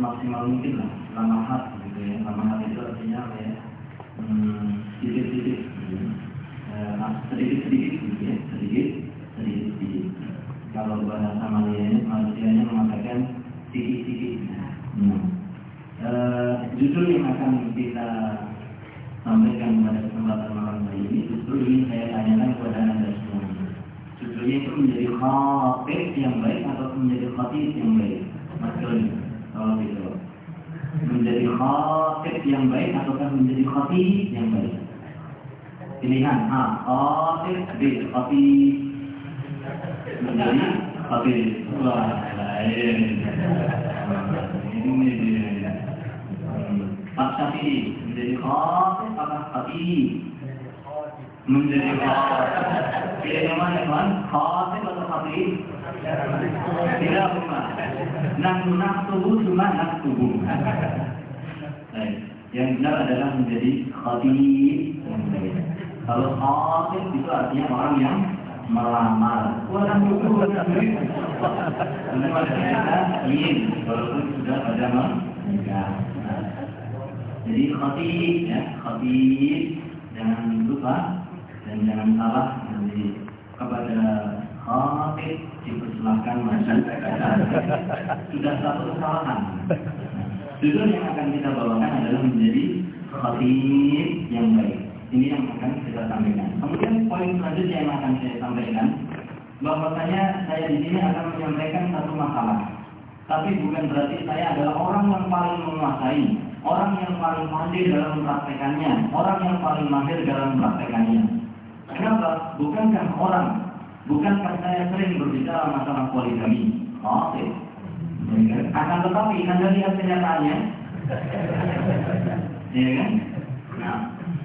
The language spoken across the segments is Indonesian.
semaksimal mungkin lah lamahat gitu ya. Lamahat itu artinya apa ya? Hmm, sedikit-sedikit gitu ya. Eh, ah, sedikit-sedikit gitu ya. Sedikit sedikit-sedikit. Kalau bahasa Malianya manusianya mengatakan sedikit-sedikit nah, hmm. eh, uh, justru yang akan kita sampaikan pada kesempatan malam hari ini justru ingin saya tanyakan kepada anda semua, justru itu menjadi khatib yang baik atau menjadi khatib yang baik? Mas Doni itu menjadi khatib yang baik ataukah menjadi khatib yang baik? Pilihan A khatib B khatib. Menjadi khatib. Wah lain. Ini dia. Pak menjadi khatib apa khatib? Menjadi khatib. Pilihan mana kan khatib atau khatib? Tidak. Nafsu cuma nafsuhu. Baik. Yang benar adalah menjadi khatib. Kalau khatib itu artinya orang yang melamar. Orang dulu ingin, walaupun sudah pada menikah. Jadi khatib ya, khatib jangan lupa dan jangan salah nanti kepada Oke, dipersilahkan masyarakat. Sudah satu kesalahan. Justru yang akan kita bawakan adalah menjadi khatib yang baik. Ini yang akan kita sampaikan. Kemudian poin selanjutnya yang akan saya sampaikan bahwasanya saya di sini akan menyampaikan satu masalah. Tapi bukan berarti saya adalah orang yang paling menguasai, orang yang paling pandai dalam praktekannya, orang yang paling mahir dalam praktekannya. Kenapa? Bukankah orang Bukan karena saya sering berbicara masalah poligami? Oke. okay. Akan tetapi Anda lihat kenyataannya. ya kan? Nah,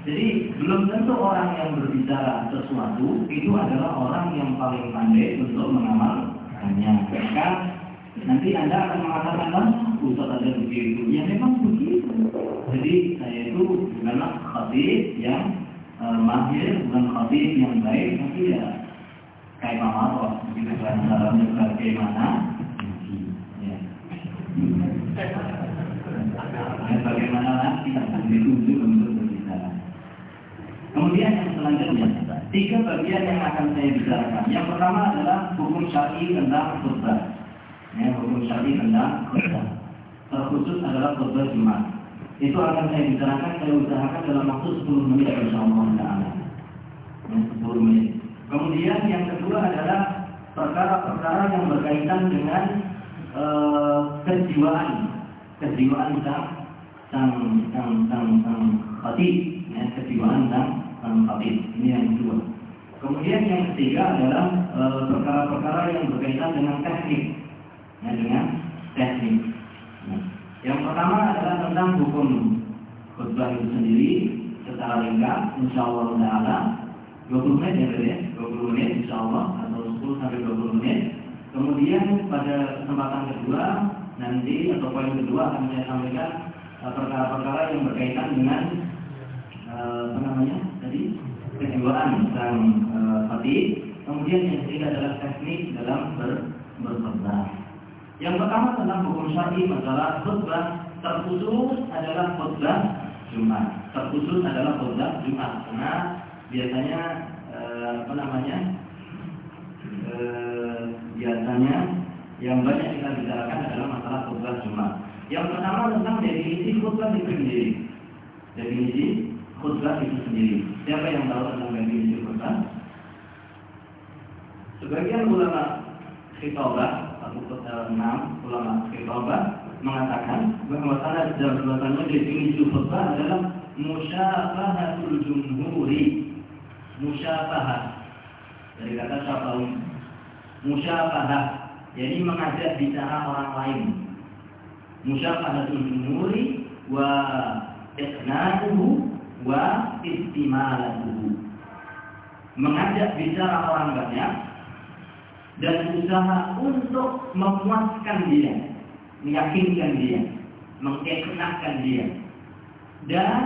jadi belum tentu orang yang berbicara sesuatu itu adalah orang yang paling pandai untuk mengamalkannya. Maka nanti Anda akan mengatakan lah, Ustaz ada begitu. Ya memang begitu. Jadi saya itu bukanlah khatib yang eh, mahir, bukan khatib yang baik, tapi ya kayak mama kok gitu kan dalamnya bagaimana ya. dan bagaimana lagi? Ditunjuk untuk berbicara. Kemudian yang selanjutnya tiga bagian yang akan saya bicarakan. Yang pertama adalah hukum syari tentang khutbah. Ya, hukum syari tentang khutbah. Terkhusus adalah khutbah jumat. Itu akan saya bicarakan saya usahakan dalam waktu 10 menit insya Allah 10 ya, menit. Kemudian yang kedua adalah perkara-perkara yang berkaitan dengan uh, kejiwaan, kejiwaan sang sang sang sang sang khatib, ya, kejiwaan sang sang khatib. Ini yang kedua. Kemudian yang ketiga adalah eh, perkara-perkara yang berkaitan dengan teknik, ya, dengan teknik. Nah, yang pertama adalah tentang hukum khutbah itu sendiri secara ringkas, insya Allah Taala 20 menit ya, 20 menit insya Allah atau 10 sampai 20 menit. Kemudian pada kesempatan kedua nanti atau poin kedua akan saya sampaikan Eh, perkara-perkara yang berkaitan dengan uh, apa namanya tadi kejiwaan sang uh, Kemudian yang ketiga adalah teknik dalam ber, berkhutbah. Yang pertama tentang hukum syar'i masalah khutbah terkhusus adalah khutbah Jumat. Terkhusus adalah khutbah Jumat karena biasanya uh, apa namanya uh, biasanya yang banyak kita bicarakan adalah masalah khutbah Jumat. Yang pertama tentang definisi khutbah itu sendiri. Definisi khutbah itu sendiri. Siapa yang tahu tentang definisi khutbah? Sebagian ulama khitabah atau enam ulama khitabah mengatakan bahwa salah bahwasannya definisi khutbah adalah musyabahatul jumhuri. Musyabahah dari kata syafawi. Musyabahah jadi mengajak bicara orang lain. Musyafahatu jumhuri wa iqna'uhu wa istimalatuhu mengajak bicara orang banyak dan usaha untuk memuaskan dia meyakinkan dia mengikhnakan dia. Dan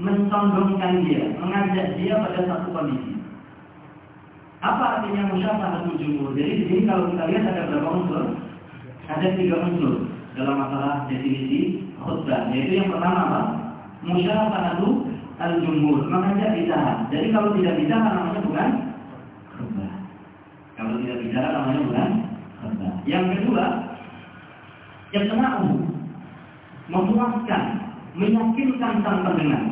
mensombongkan dia mengajak dia pada satu kondisi apa artinya musyafahatul jumhur jadi di sini kalau kita lihat ada berapa unsur ada tiga unsur dalam masalah definisi khutbah. Yaitu yang pertama apa? Musyafaratu al-jumhur, mengajak bicara. Jadi kalau tidak bicara namanya bukan khutbah. Kalau tidak bicara namanya bukan khutbah. Yang kedua, yang kenal memuaskan, meyakinkan sang pendengar.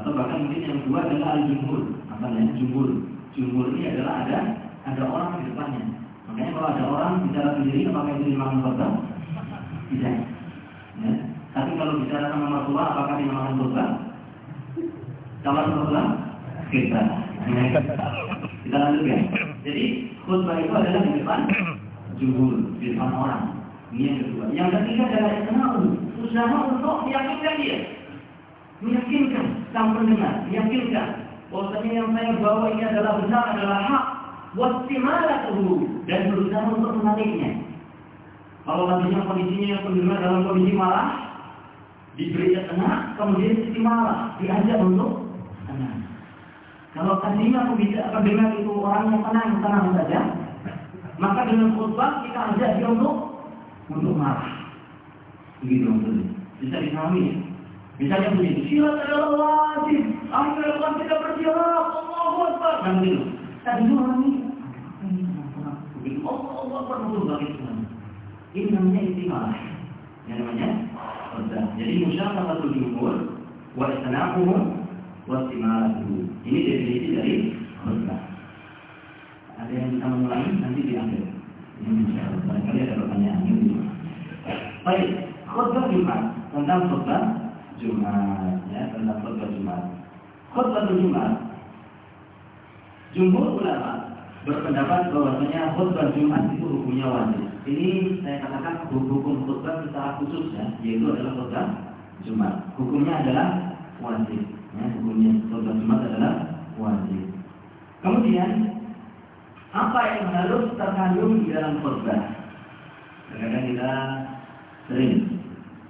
Atau bahkan mungkin yang kedua adalah al-jumhur. Apa namanya? Jumhur. Jumhur ini adalah ada ada orang di depannya Makanya kalau ada orang bicara sendiri, apakah itu dimakan korban? Tidak. Ya. Tapi kalau bicara sama mertua, apakah dimakan korban? Kalau mertua, kita. Kita lanjut ya. Jadi khutbah itu adalah di depan jumhur, di depan orang. Ini yang kedua. Yang ketiga adalah kenal usaha untuk meyakinkan dia, meyakinkan sang pendengar, meyakinkan bahwasanya yang saya bawa ini adalah benar, adalah hak, wastimalatuhu dan berusaha untuk menariknya. Kalau nantinya kondisinya yang pendengar dalam kondisi marah, diberi tenang, kemudian sisi marah, diajak untuk tenang. Kalau tadinya pembicara pendengar itu orang yang tenang, tenang saja, maka dengan khutbah kita ajak dia untuk untuk marah. Begitu. Bisa dipahami ya? Misalnya begitu, silat adalah wajib. Akhirnya kita bersilat, Allah Akbar. Dan begitu. Tadi orang ini Allah Allah perlu bagi Tuhan. Ini namanya istimewa. Yang namanya khutbah. Jadi musyafaqatul jumhur wa istanaquhum wa istimalaatuhu. Ini definisi dari khutbah. Ada yang bisa mengulangi nanti diambil. Barangkali ada pertanyaan. Baik, khutbah Jumat tentang khutbah Jumat ya tentang khutbah Jumat. Khutbah Jumat Jumhur ulama berpendapat bahwasanya khutbah Jumat itu hukumnya wajib. Ini saya katakan hukum khutbah secara khusus ya, yaitu adalah khutbah Jumat. Hukumnya adalah wajib. Ya, hukumnya khutbah Jumat adalah wajib. Kemudian apa yang harus terkandung di dalam khutbah? Kadang-kadang kita sering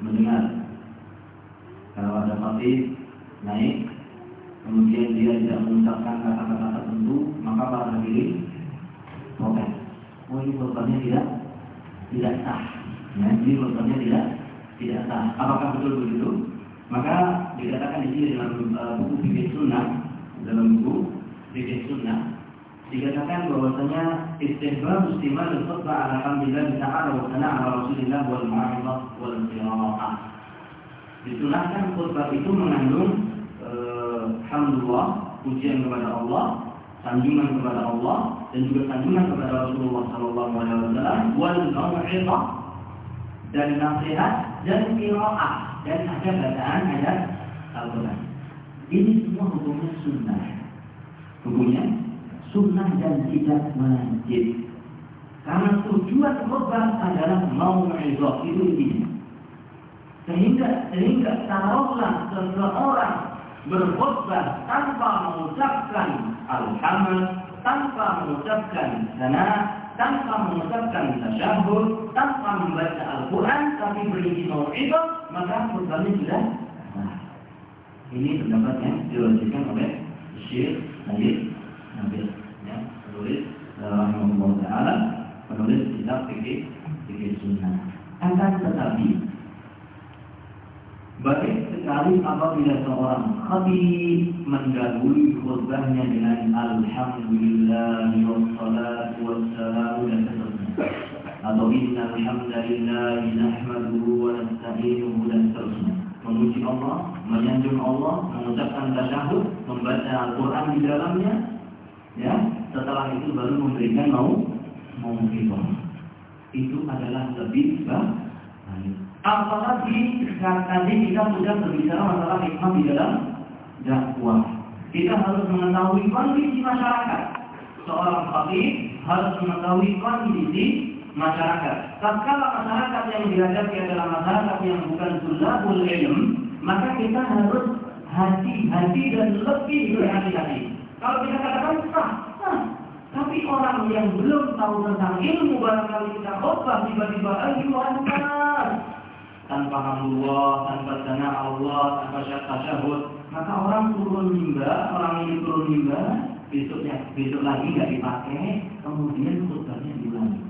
mendengar kalau ada khotib naik kemudian dia tidak mengucapkan kata-kata tertentu, maka para hadirin protes. Oh ini korbannya tidak tidak sah. Ya, ini korbannya tidak tidak sah. Apakah betul begitu? Maka dikatakan di sini dalam uh, buku fikih sunnah, dalam buku fikih sunnah, dikatakan bahwasanya istihbab istimal khutbah ala hamdillah ta'ala wa sana ala rasulillah wal ma'idhah wal qira'ah. Disunahkan khutbah itu mengandung uh, hamdulillah, pujian kepada Allah, sanjungan kepada Allah dan juga sanjungan kepada Rasulullah sallallahu alaihi wasallam wal mau'izah dan nasihat dan qiraah dan ada bacaan ayat Al-Qur'an. Ini semua hukumnya sunnah. Hukumnya sunnah dan tidak wajib. Karena tujuan khutbah adalah mau'izah itu intinya. Sehingga sehingga taruhlah seseorang berkhutbah tanpa mengucapkan alhamd, tanpa mengucapkan sana, tanpa mengucapkan tasyahud, tanpa membaca Al-Quran, tapi berisi mau'ibah, maka khutbahnya sudah nah, Ini pendapat yang diwajibkan oleh Syekh Nabil Nabil ya, penulis Rahimahullah Ta'ala penulis kitab fikih fikih sunnah. Akan tetapi Baik sekali apabila seorang khatib mendahului khutbahnya dengan Alhamdulillah wassalatu wassalamu dan seterusnya. Atau inna alhamdulillah nahmaduhu wa nasta'inuhu dan seterusnya. Memuji Allah, menyanjung Allah, mengucapkan tasyahud, membaca Al-Quran di dalamnya. Ya, setelah itu baru memberikan mau mau Itu adalah lebih. Apalagi tadi kita sudah berbicara masalah hikmah di dalam dakwah. Kita harus mengetahui kondisi masyarakat. Seorang fakir harus mengetahui kondisi masyarakat. Tatkala masyarakat yang dihadapi adalah masyarakat yang bukan tulabul ilm, maka kita harus hati-hati dan lebih berhati-hati. Kalau kita katakan sah, sah. Tapi orang yang belum tahu tentang ilmu barangkali kita khotbah tiba-tiba ayo tanpa hamdulillah, tanpa sana Allah, tanpa tasyahud, maka orang turun mimbar, orang ini turun mimbar, besoknya besok lagi nggak dipakai, kemudian khutbahnya diulangi.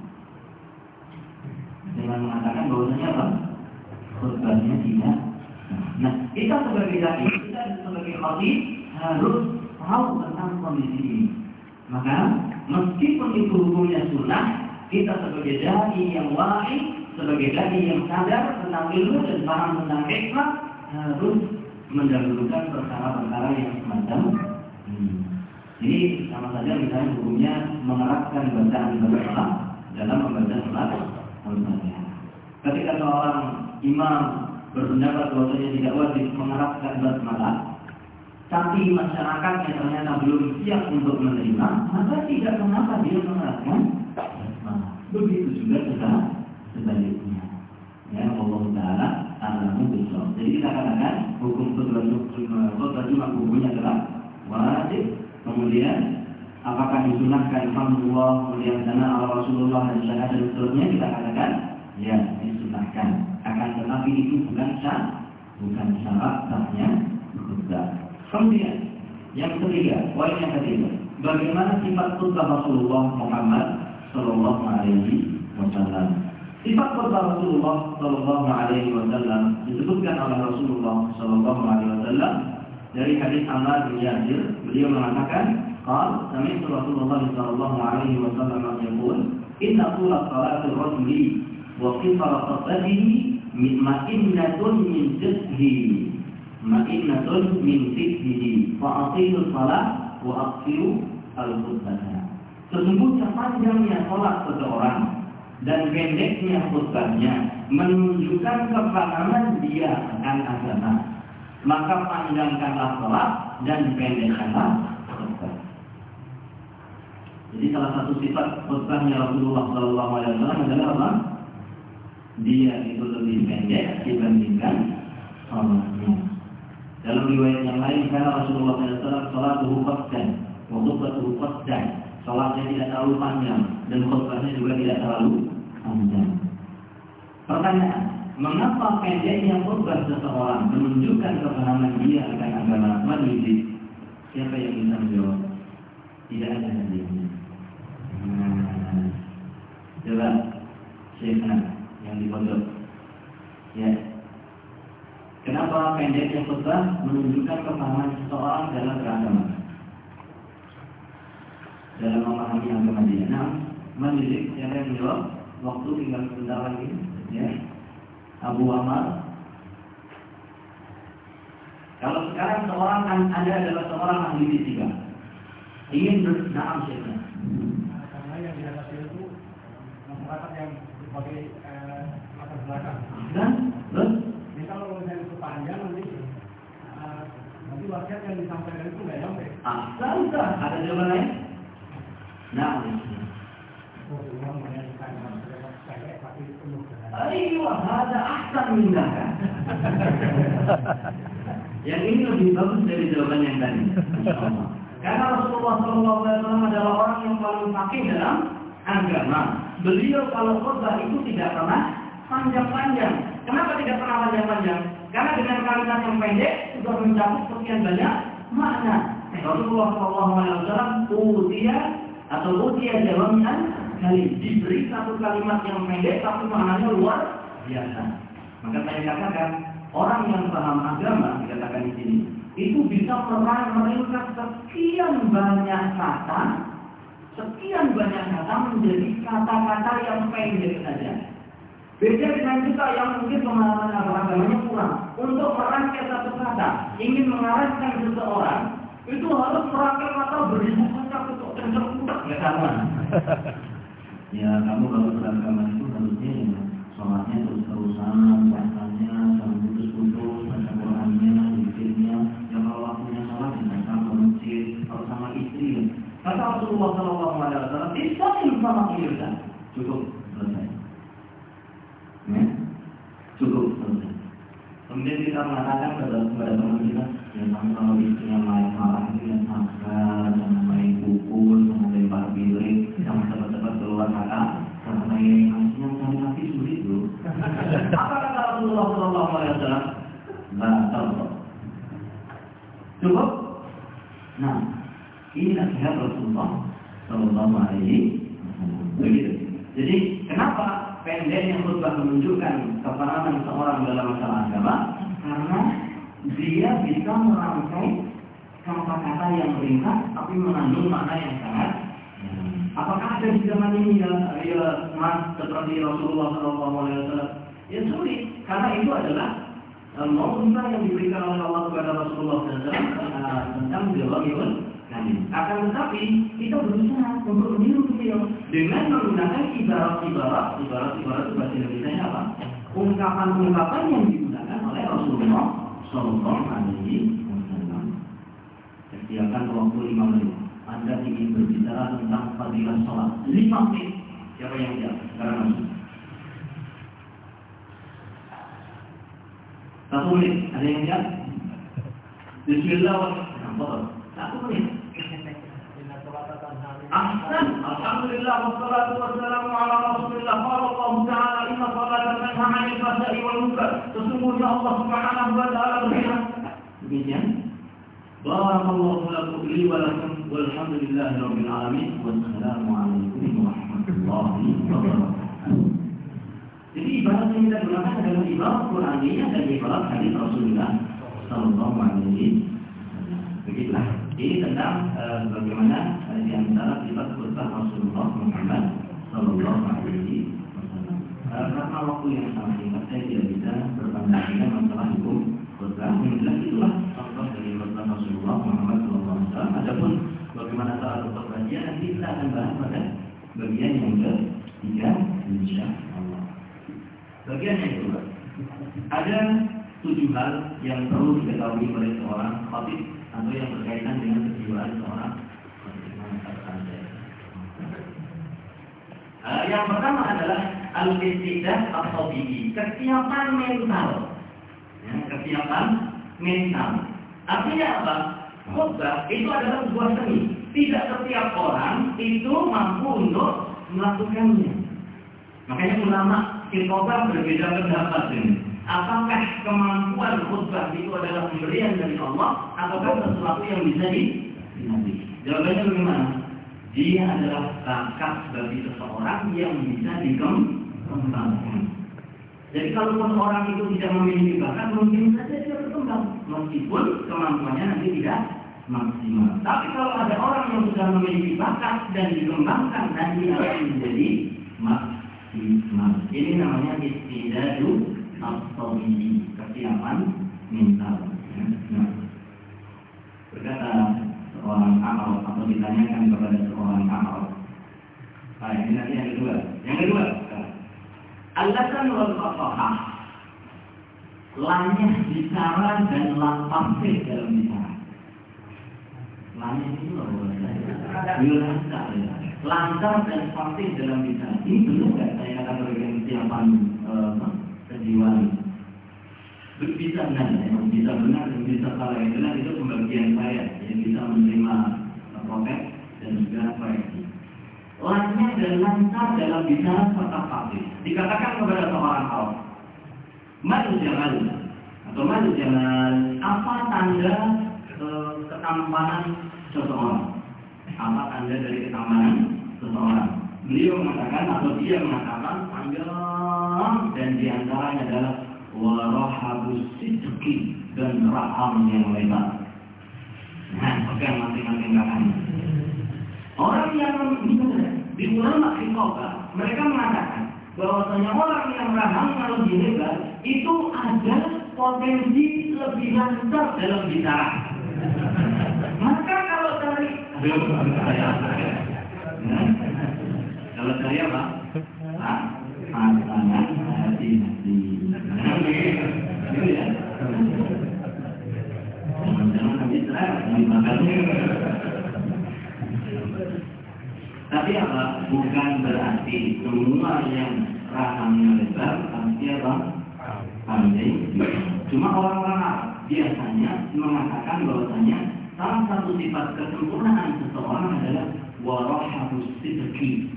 Dengan mengatakan bahwasanya apa? Khutbahnya tidak. Nah, kita sebagai dai, kita sebagai khatib harus tahu tentang kondisi ini. Maka meskipun itu hukumnya sunnah, kita sebagai dai yang wahid sebagai dai yang sadar tentang ilmu dan paham tentang hikmah harus mendahulukan perkara-perkara yang semacam ini. Jadi sama saja misalnya hukumnya menerapkan bacaan bersama dalam membaca sholat al-fatihah. Ketika seorang imam berpendapat bahwasanya tidak wajib menerapkan basmalah, tapi masyarakatnya ternyata belum siap untuk menerima, maka tidak mengapa dia menerapkan basmalah. Begitu juga sudah sebaliknya. Ya, Allah Taala alamu bisawab. Jadi kita katakan hukum khutbah khutbah Jumat hukumnya adalah wajib. Kemudian apakah disunahkan Alhamdulillah kemudian sana Allah Rasulullah dan syahadat dan seterusnya kita katakan ya disunahkan. Akan tetapi itu bukan syarat bukan syarat sahnya khutbah. Kemudian yang ketiga, poin yang ketiga, bagaimana sifat khutbah Rasulullah Muhammad Sallallahu Alaihi Wasallam. Sifat khutbah Rasulullah Sallallahu Alaihi Wasallam disebutkan oleh Rasulullah Sallallahu Alaihi Wasallam dari hadis Ammar bin Yasir. Beliau mengatakan, "Qal sami'tu Rasulullah Sallallahu Alaihi Wasallam yaqul, inna tula salatul rajuli wa qisara khutbatihi ma'innatun min jizhi ma'innatun min jizhihi fa'atilu salat wa aqsiru al-khutbah." Sesungguhnya panjangnya salat seseorang dan pendeknya khutbahnya menunjukkan kepahaman dia akan agama. Maka panjangkanlah sholat dan pendekkanlah khutbah. Jadi salah satu sifat khutbahnya Rasulullah SAW adalah apa? Dia itu lebih pendek dibandingkan sholatnya. Dalam riwayat yang lain, karena Rasulullah SAW sholat khutbah, khutbatuhu khutbah, Sholatnya tidak terlalu panjang dan khutbahnya juga tidak terlalu panjang. Pertanyaan, mengapa pendeknya khutbah seseorang menunjukkan kepahaman dia akan agama mendidik? Siapa yang bisa menjawab? Tidak ada hadisnya. Nah, coba Syekhna yang di pojok. Ya, Kenapa pendeknya khutbah menunjukkan kepahaman seseorang dalam beragama? Dalam memahami agama dia. Nah, mendidik yang menjawab waktu tinggal sebentar lagi. Ya, Abu Amar. Kalau sekarang seorang kan anda adalah seorang ahli fisika, ingin bernam syekh. Karena yang dihadapi itu masyarakat yang berbagai eh, latar belakang. Dan, terus? Jadi kalau misalnya itu panjang nanti uh, nanti wasiat yang disampaikan itu nggak nyampe. Ah, sudah. Ada jawaban lain? Nah, ada Yang ini lebih bagus dari jawaban yang tadi. Karena Rasulullah SAW adalah orang yang paling fakih dalam agama. Beliau kalau khutbah itu tidak pernah panjang-panjang. Kenapa tidak pernah panjang-panjang? Karena dengan kalimat yang pendek sudah mencakup sekian banyak makna. Rasulullah SAW utia atau utia jawabnya kali diberi satu kalimat yang pendek tapi maknanya luar biasa. Maka saya katakan orang yang paham agama dikatakan di sini itu bisa merangkai meringkas sekian banyak kata, sekian banyak kata menjadi kata-kata yang pendek saja. Beda dengan kita yang mungkin pemahaman agamanya kurang. Untuk merangkai satu kata, ingin mengarahkan seseorang, itu harus merangkai kata beribu kata untuk tercekutak ya kamu kalau beragama itu harusnya ya sholatnya terus-terusan, puasanya jangan putus-putus, baca Qurannya, zikirnya. Ya kalau waktunya sholat ya datang ke masjid, kalau sama istri. Ya. Kata Rasulullah Shallallahu Alaihi Wasallam, "Istakim sama Ilyasa." Cukup selesai. Ya? Cukup selesai. Kemudian kita mengatakan kepada teman kita, ya kamu kalau istrinya main marah itu yang sabar, ini nasihat Rasulullah Shallallahu Alaihi Wasallam. Begitu. Jadi kenapa pendeknya khutbah menunjukkan kepahaman seorang dalam masalah agama karena dia bisa merangkai kata-kata yang ringkas tapi mengandung makna yang sangat Apakah ada di zaman ini ya, ya mas seperti Rasulullah SAW? Ya sulit, karena itu adalah uh, mau yang diberikan oleh Allah kepada Rasulullah SAW uh, tentang jawabul akan tetapi kita berusaha untuk meniru beliau dengan menggunakan ibarat-ibarat, ibarat-ibarat itu bahasa Indonesia apa? Ungkapan-ungkapan yang digunakan oleh Rasulullah Shallallahu Alaihi Wasallam. Sediakan waktu lima menit. Anda ingin berbicara tentang fadilah sholat lima menit. Siapa yang siap? Sekarang masuk. Satu menit. Ada yang siap? Bismillahirrahmanirrahim. Satu menit. Alhamdulillah wassalatu wassalamu ala Rasulillah. Qala Allah Ta'ala inna salata tanha. Sesungguhnya Allah Subhanahu berfirman. Demikian. Barakallahu lakum li wa alamin. Warahmatullahi wabarakatuh. Jadi ibarat yang kita gunakan adalah ibarat Qur'aniyah dan ibarat hadis Rasulullah sallallahu alaihi wasallam. Begitulah. Ini tentang uh, bagaimana di antara sifat khutbah Rasulullah Muhammad Sallallahu Alaihi Wasallam. Karena waktu yang sangat singkat saya tidak bisa berbanding masalah hukum khutbah. Yang jelas itulah contoh dari khutbah Rasulullah Muhammad Sallallahu Alaihi Wasallam. Adapun bagaimana cara khutbah dia nanti kita akan bahas pada bagian yang ketiga, insya Allah. Bagian yang kedua, ada tujuh hal yang perlu diketahui oleh seorang khatib atau yang berkaitan dengan kejiwaan seorang uh, yang pertama adalah al-istidah atau bihi, kesiapan mental. Ya, kesiapan mental. Artinya apa? Khutbah itu adalah sebuah seni. Tidak setiap orang itu mampu untuk melakukannya. Makanya ulama khutbah berbeda pendapat ini. Apakah kemampuan khutbah itu adalah pemberian dari Allah ataukah sesuatu yang bisa dinanti? Jawabannya bagaimana? Dia adalah bakat bagi seseorang yang bisa dikembangkan. Jadi kalaupun orang itu tidak memiliki bakat, mungkin saja dia berkembang. Meskipun kemampuannya nanti tidak maksimal. Tapi kalau ada orang yang sudah memiliki bakat dan dikembangkan, nanti akan menjadi maksimal. Ini namanya istidadu atau kesiapan mental. Nah, berkata seorang amal atau ditanyakan kepada seorang amal. Nah, ini nanti yang kedua. Yang kedua, alasan wal fasahah. Lanyah bicara dan lampasih dalam bicara. Lanyah itu loh, lancar, lancar dan fasih dalam bicara. Ini belum nggak saya katakan bagian kesiapan uh, kejiwaan bisa benar, ya, bisa benar yang benar itu pembagian saya yang bisa menerima protes dan juga koreksi. Lancar dan lancar dalam bicara serta fasih. Dikatakan kepada seorang awam, maju jalan atau maju jalan apa tanda e, ketampanan seseorang? Apa tanda dari ketampanan seseorang? Beliau mengatakan atau dia mengatakan panjang dan di antaranya adalah warahabus sidqi dan raham yang lebar. Nah, pegang masing-masing kanan. Orang yang di ulama fiqah mereka mengatakan bahwasanya orang yang rahamnya lebih lebar itu ada potensi lebih lancar dalam bicara. Maka kalau dari kalau dari apa? Nah, pasangan hati-hati. Tapi apa? Bukan berarti semua yang rahangnya lebar pasti apa? Pandai. Cuma orang-orang biasanya mengatakan bahwasanya salah satu sifat kesempurnaan seseorang adalah warahabus sidqi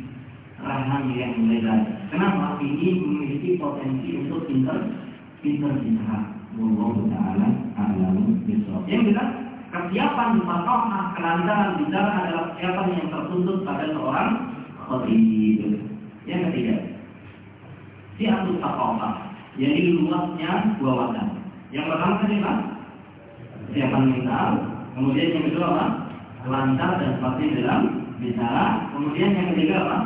rahang yang lebar. Kenapa? Ini memiliki potensi untuk pinter pinter bicara. Wallahu taala a'lamu bishawab. Yang jelas kesiapan fathah kelancaran bicara adalah kesiapan yang tertuntut pada seorang khatib. Yang ketiga, siatul taqafah, yaitu luasnya wawasan. Yang pertama tadi apa? Kesiapan mental. Kemudian yang kedua apa? Lancar dan pasti dalam bicara. Kemudian yang ketiga apa?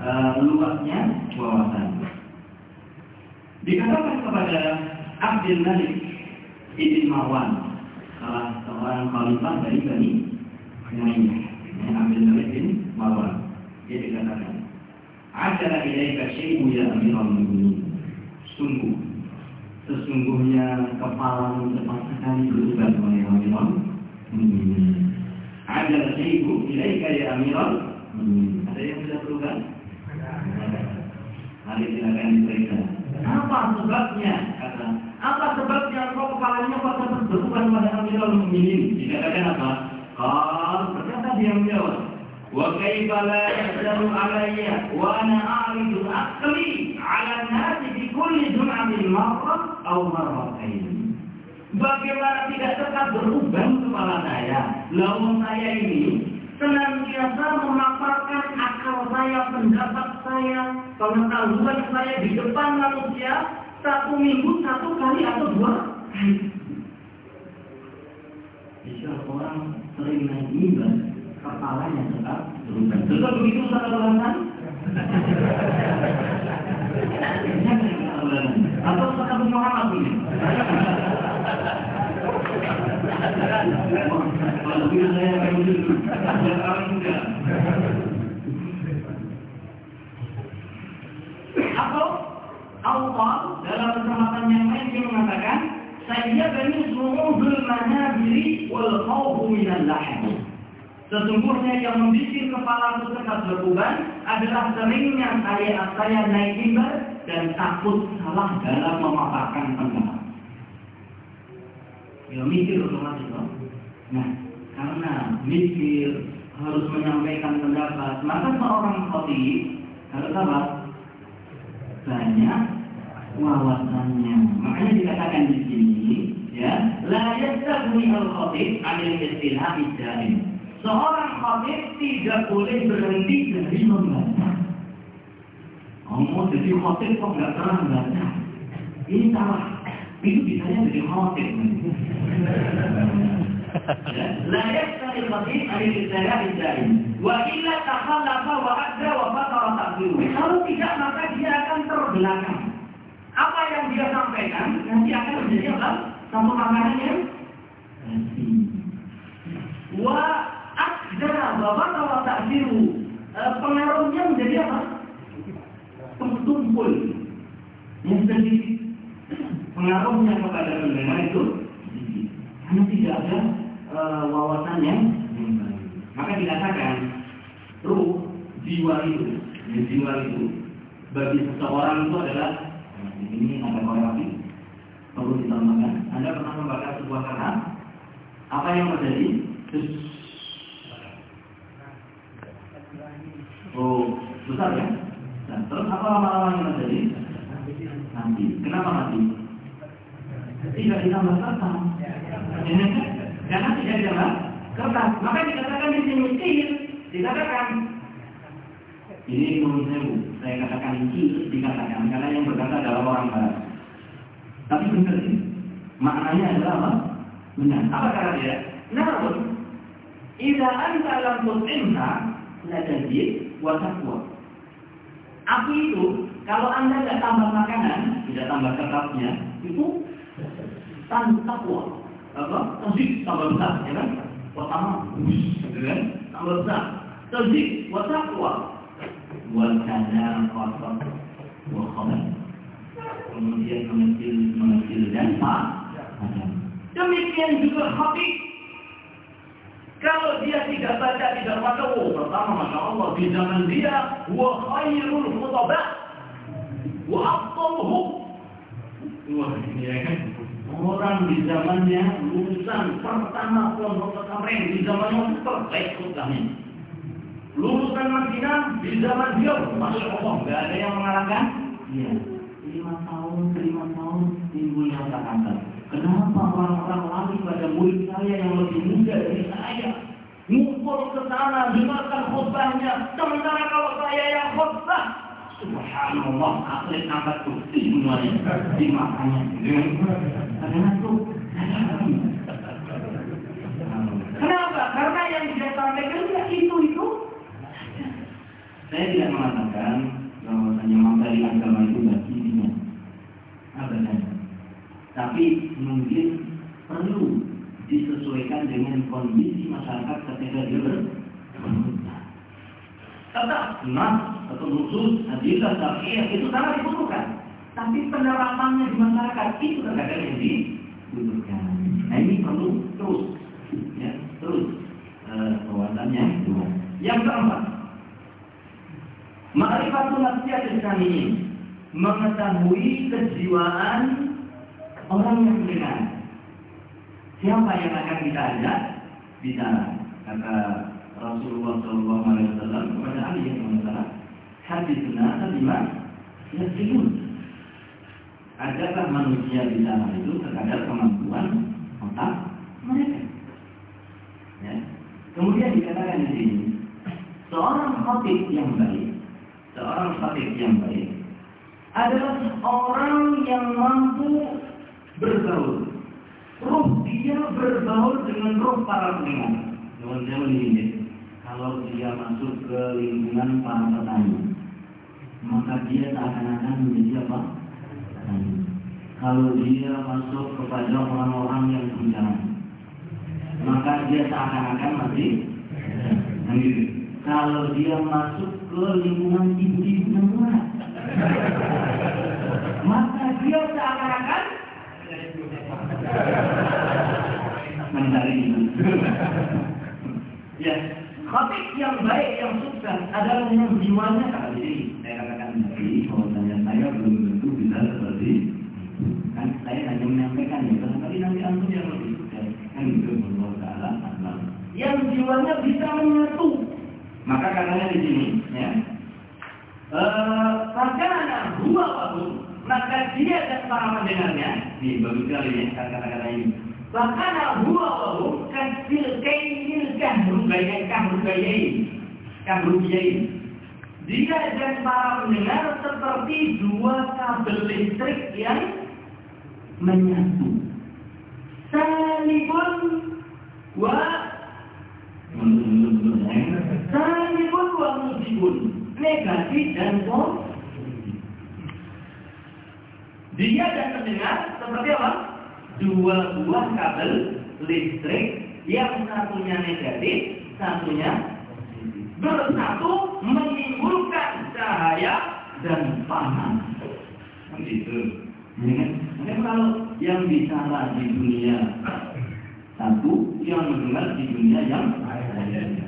uh, luasnya wawasan. Dikatakan kepada Abdul Malik ibn Marwan, salah seorang khalifah dari Bani Umayyah, ya, Abdul Malik bin Marwan. Dia dikatakan, "Asyara ilaika syai'u ya Amirul Mukminin." Sungguh, sesungguhnya kepalamu cepat sekali berubah oleh Amirul Mukminin. Ajar syai'u ilaika ya Amirul Mukminin. Ada yang sudah berubah? Mari silakan diperiksa. Apa sebabnya? Kata. Apa sebabnya kau kepalanya kok tetap berbukan pada Amirul Mukminin? Dikatakan apa? Kal berkata dia menjawab. Wa kaifa la yahdaru alayya wa ana a'ridu aqli 'ala an-nasi fi kulli jum'atin marrah aw marratain. Bagaimana tidak tetap berubah kepala saya? Lalu saya ini senantiasa memaparkan akal saya, pendapat saya, pengetahuan saya di depan manusia satu minggu satu kali atau dua kali. Orang sering naik mimbar, kepalanya tetap berubah. Tetap begitu Ustaz Al-Hasan? Atau Abu Muhammad ini? Kalau begitu saya akan muda. Atau Allah dalam kesempatan yang lain dia mengatakan saya bani su'udul manabiri wal khawfu minal lahim. Sesungguhnya yang membikin kepala sekat berkuban adalah seringnya saya saya naik mimbar dan takut salah dalam memaparkan pendapat. Ya mikir otomatis loh. Nah, karena mikir harus menyampaikan pendapat, maka seorang khotib harus apa? Banyak wawasannya. Makanya dikatakan di sini, al khatib anil istilah idaim. Seorang khatib tidak boleh berhenti dari membaca. Kamu jadi khatib kok nggak pernah membaca? Ini salah. Itu bisanya jadi khatib. Layak dari khatib anil istilah idaim. Wa illa takhalafa wa adra wa fatara takdiru. Kalau tidak maka dia akan terbelakang. Apa yang dia sampaikan nanti akan menjadi apa? Satu makanan yang wa akda wa fatara ta'thiru pengaruhnya menjadi apa? Tumpul yang sedikit pengaruhnya kepada pendengar itu karena tidak ada uh, wawasan yang Maka dikatakan ruh jiwa itu, ya, jiwa itu bagi seseorang itu adalah ini ada korelasi perlu ditambahkan. Anda pernah membaca sebuah kata apa yang terjadi? Oh besar ya. Nah, terus apa lama-lama yang terjadi? Nanti. Kenapa nanti? Tidak ditambah kata. Karena tidak dalam kertas. Maka dikatakan di sini sihir. Dikatakan ini menurut saya, saya katakan ini dikatakan karena yang berkata adalah orang barat. Tapi benar ini. Maknanya adalah apa? Benar. Apa kata dia? Namun, Ida anta lam tutimha la tajid wa taqwa. Api itu kalau anda tidak tambah makanan, tidak tambah kertasnya, itu tanpa takwa apa? Tasdik tambah besar ya kan? Pertama gitu kan? Tambah besar. Tasdik wa taqwa. Wa kana wa khabar. Kemudian mengecil mengecil dan padam demikian juga hati kalau dia tidak baca tidak baca oh pertama masya Allah di zaman dia wa khairul khutbah wa afdaluhu wah ini ya kan? Orang di zamannya lulusan pertama pondok pesantren di zamannya terbaik khutbahnya. Lulusan Madinah di zaman dia, masya Allah, nggak ada yang mengalahkan. Iya, lima tahun, lima tahun timbulnya kata Kenapa orang-orang lari pada murid saya yang lebih muda dari saya? Ngumpul ke sana, dengarkan khutbahnya. Sementara kalau saya yang khutbah, Subhanallah, atlet angkat bukti semuanya dimakannya. Karena itu Kenapa? Karena yang dia sampaikan ya itu itu. Saya tidak mengatakan bahwasanya materi agama itu bagi dia. Abadnya. Tapi mungkin perlu disesuaikan dengan kondisi masyarakat ketika dia berkhutbah. Tetap nas atau khusus adilah syariah itu sangat dibutuhkan. Tapi penerapannya di masyarakat itu terkadang yang dibutuhkan. Nah ini perlu terus, ya terus uh, dua. Yang keempat, Ma'rifatul nasihat ini mengetahui kejiwaan orang yang mendengar. Siapa yang akan kita ajak bicara? Kata Rasulullah SAW kepada Ali yang mengatakan, hadisna lima yasirun adakah manusia di sana itu terkadar kemampuan otak mereka. Ya. Kemudian dikatakan di sini, seorang khatib yang baik, seorang khatib yang baik adalah orang yang mampu bergaul. Ruh dia bergaul dengan ruh para pendengar. Saya ini, kalau dia masuk ke lingkungan para petani, maka dia tak akan-akan menjadi apa? Kalau dia masuk kepada orang-orang yang bencana, maka dia seakan-akan masih gitu. Kalau dia masuk ke lingkungan ibu-ibu yang murah, seakan-akan mencari ya, khatib yang baik yang sukses adalah yang jiwanya jadi saya katakan tadi bahwasanya saya belum tentu bisa seperti kan saya hanya menyampaikan ya barangkali nanti antum yang lebih sukses. Kan itu Allah yang jiwanya bisa menyatu. Maka katanya di sini ya. Fakana huwa wahum maka dia dan para pendengarnya nih bagus sekali ya kata-kata ini Fakana huwa wahum kasil kainil kahrubayai kahrubayai kahrubayai dia dan para pendengar seperti dua kabel listrik yang menyatu. Salibun wa Salibun wa musibun. Negatif dan positif. Dia dan pendengar seperti apa? Dua buah kabel listrik yang satunya negatif, satunya. Bersatu menimbulkan cahaya dan panas. Begitu. Kan? Mungkin kalau yang bicara di dunia satu, yang mendengar di dunia yang lain.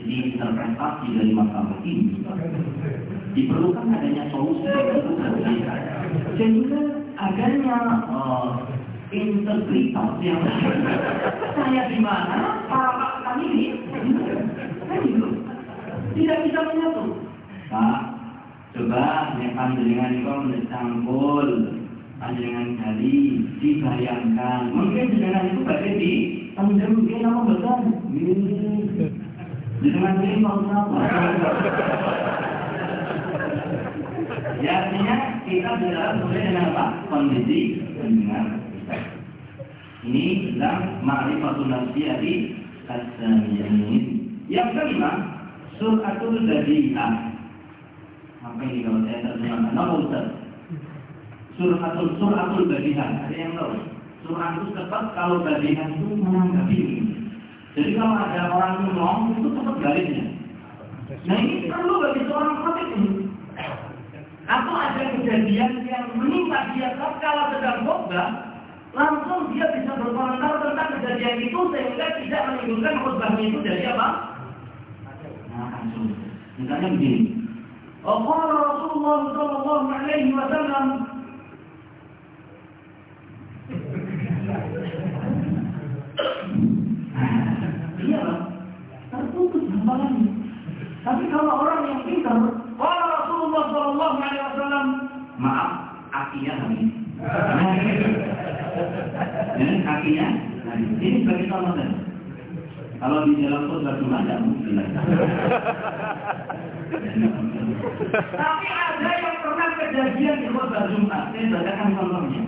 Jadi interpretasi dari masalah ini diperlukan adanya solusi sehingga adanya uh, integritas yang saya di mana para pakar ini? Kan tidak bisa menyatu. Pak coba yang panjenengan itu mencampur panjenengan kali dibayangkan. Mungkin jenengan itu berarti di tendang dia nama betul jenengan ini mau apa ya artinya kita bicara sesuai dengan apa kondisi pendengar ini dalam ma'rifatul nafsiyati as-samiyin. Yang kelima, suratul badi'ah. Apa ini kalau saya terjemahkan? Nama Ustaz. Suratul suratul badi'ah. Ada yang tahu? Surah itu cepat kalau badi'ah itu menanggapi. Jadi kalau ada orang ngomong itu cepat garisnya. Nah ini perlu bagi seorang khatib ini. Atau ada kejadian yang menimpa dia kalau sedang khotbah, langsung dia bisa berkomentar tentang kejadian itu sehingga tidak menimbulkan khutbahnya itu jadi apa? Nah, langsung. Misalnya begini. Oh, Rasulullah Sallallahu Alaihi Wasallam hafalannya. Tapi kalau orang yang pintar, kalau Rasulullah Sallallahu Alaihi Wasallam, maaf, akinya habis. Dan kakinya, nah, ini sebagai contoh Kalau di dalam khutbah cuma tidak mungkin. Tapi ada yang pernah kejadian di khutbah Jumat. Saya bacakan contohnya.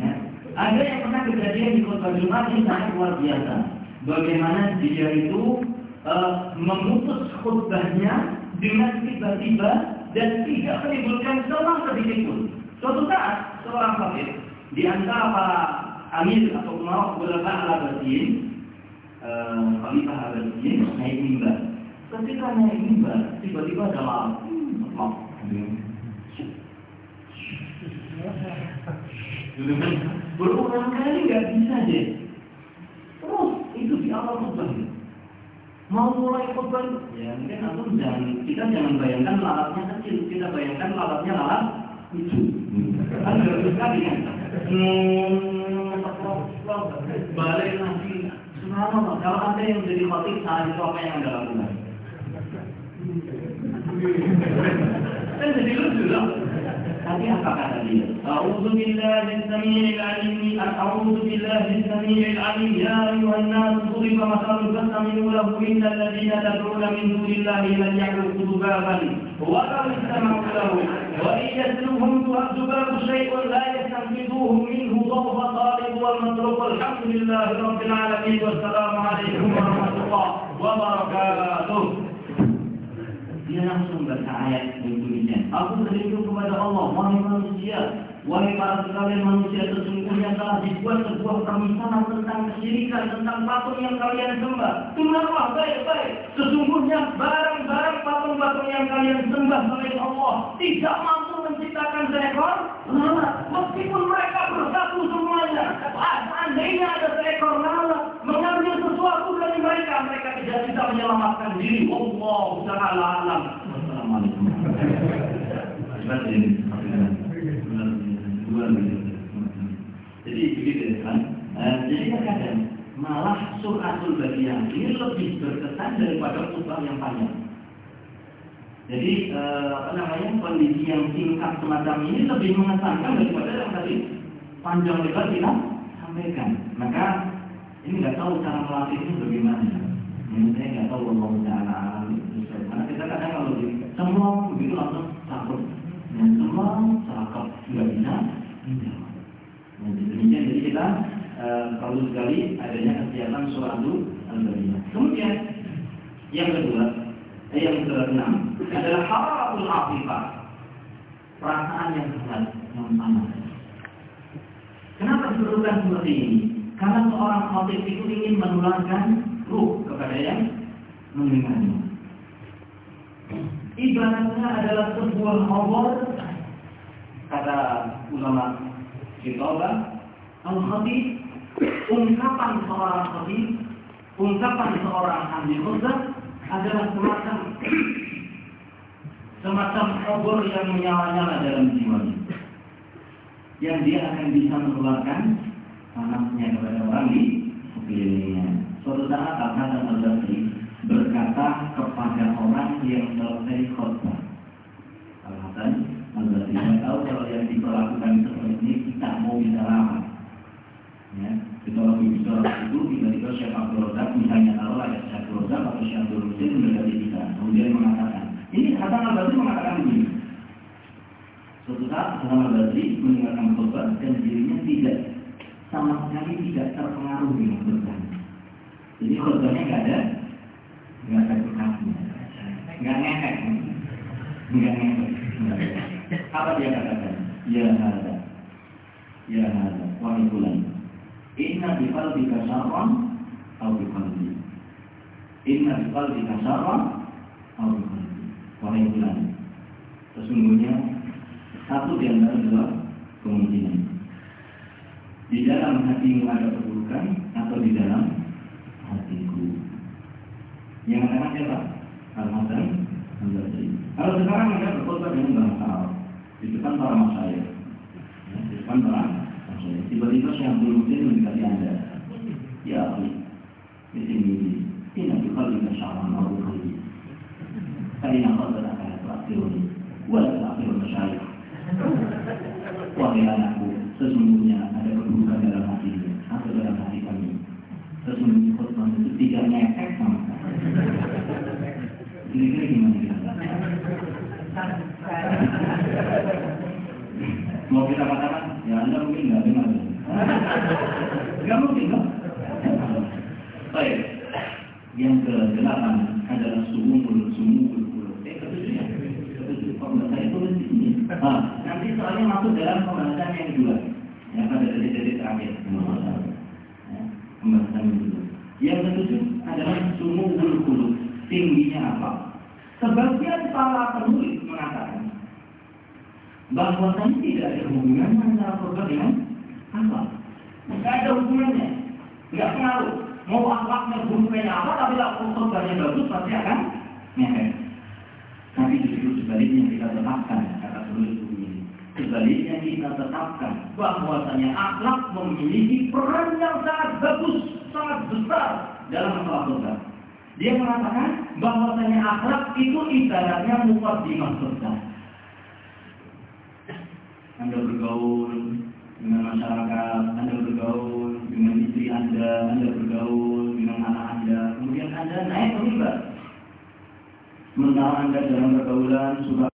Ya. Ada yang pernah kejadian di khutbah Jumat ini sangat luar biasa. Bagaimana dia itu uh, memutus khutbahnya dengan tiba-tiba dan tidak menimbulkan selang sedikit pun. Suatu saat seorang kafir di antara para amir atau ulama al-Abbasiyin eh, Khalifah al-Abbasiyin naik mimbar. Ketika naik mimbar, tiba-tiba ada maaf, berulang kali nggak bisa deh. Terus itu di awal khutbah. Mau mulai khutbah, ya mungkin atau jangan kita jangan bayangkan lalatnya kecil, kita bayangkan lalatnya lalat itu. Kan sekali kan? balik lagi. Subhanallah, kalau ada yang jadi khotib saat itu apa yang anda lakukan? Kan jadi lucu loh. أعوذ بالله السميع العليم أعوذ بالله السميع العليم. يا أيها الناس ضرب مثل فاستمعوا له إن الذين تدعون من دون الله لن يعرفوا ذبابا. ولو استمعوا له. وإن يسلبهم ذباب شيء لا يستنفذوه منه ضعف طالب والمطلوب. الحمد لله رب العالمين والسلام عليكم ورحمة الله وبركاته. Dia langsung ayat demikian. Aku berlindung kepada Allah, wahai manusia, wahai para sekalian manusia sesungguhnya telah dibuat sebuah permisalan tentang kesyirikan, tentang patung yang kalian sembah. Dengarlah baik-baik. Sesungguhnya barang-barang patung-patung yang kalian sembah selain Allah tidak mampu menciptakan seekor lalat. Meskipun mereka bersatu semuanya, seandainya ada seekor lalat mereka, mereka tidak bisa menyelamatkan diri. Allah Taala alam. Jadi begitu kan. Jadi terkadang malah suratul badiah ini lebih berkesan daripada khutbah yang panjang. Jadi eh, apa namanya kondisi yang singkat semacam ini lebih mengesankan daripada yang tadi panjang lebar kita sampaikan. Maka ini nggak tahu cara melatihnya bagaimana. Ini saya nggak tahu Allah Taala Karena kita kadang kalau di semua begitu langsung takut. Dan semua cakep nggak bisa. indah. Nah, demikian jadi kita uh, perlu sekali adanya kegiatan suatu al-bariyah. Kemudian yang kedua, eh, yang keenam adalah haratul afifah. Perasaan yang hangat, yang panas. Kenapa diperlukan seperti ini? Karena seorang khotib itu ingin menularkan ruh kepada yang mendengarnya. Ibaratnya adalah sebuah obor kata ulama Kitabah Al-Khatib ungkapan seorang khatib ungkapan seorang ahli khutbah adalah semacam semacam obor yang menyala-nyala dalam jiwanya yang dia akan bisa mengeluarkan panasnya kepada orang di sekelilingnya. Suatu saat Al-Hasan Al-Basri berkata kepada orang yang selesai khutbah. Al-Hasan Al-Basri tahu kalau yang diperlakukan seperti ini kita mau bisa lama. Ya, kita lagi bicara itu tiba-tiba Syekh Abdul Razak misalnya kalau ada Syekh Abdul Razak atau Syekh Abdul Musin mendekati kita, kemudian mengatakan, ini Hasan Al-Basri mengatakan begini. Suatu saat Hasan Al-Basri mendengarkan khutbah dan dirinya tidak sama sekali tidak terpengaruh dengan khutbah. Jadi khutbahnya nggak ada nggak ada bekasnya, nggak ngefek, nggak ngefek. Apa dia katakan? Ya ada, ya ada, wahai. Inna bi qalbika syarran atau bi qalbi. Inna bi qalbika syarran atau bi qalbi. Wahai bulan. Sesungguhnya satu di antara dua kemungkinan. Di dalam hatimu ada keburukan atau di dalam hatiku. Yang katakan siapa? Al-Hasan Al-Basri. Kalau sekarang Anda berkhutbah dengan bahasa Arab di depan para masyayikh, ya, di depan para masyayikh, tiba-tiba Syekh Abdul Mutin mendekati Anda. Ya, di sini ini bukan di syarah atau kalbi. Kali nak kau tak akan terakhir Wala terakhir masyayikh. Wahai anakku, sesungguhnya ada keburukan dalam hati atau dalam hati kami. Sesungguhnya khutbah itu tidak ngefek sama. Kira-kira gimana kita? Mau kita katakan, ya Anda mungkin nggak dengar. Nggak mungkin, kan? Baik. Yang ke delapan adalah sumul sumul. Eh, ya? Ketujuh. Kok nggak saya tulis di sini? Nah, nanti soalnya masuk dalam pembahasan yang kedua. Yang pada detik-detik terakhir. Pembahasan yang kedua. Yang ketujuh adalah sumul kulub. Tingginya apa? Sebagian para penulis mengatakan bahwasanya tidak ada hubungan antara korban dengan akhlak. Tidak ada hubungannya. Tidak pengaruh. Mau akhlaknya buruknya apa, tapi kalau korbannya bagus pasti akan ngefek. Tapi justru sebaliknya kita tetapkan kata penulis. Sebaliknya kita tetapkan bahwasanya akhlak memiliki peran yang sangat bagus, sangat besar dalam masalah korban. Dia mengatakan bahwasanya akhlak itu ibaratnya mukadimah surga. Anda bergaul dengan masyarakat, Anda bergaul dengan istri Anda, Anda bergaul dengan anak Anda, kemudian Anda naik ke. Sementara Anda dalam pergaulan suka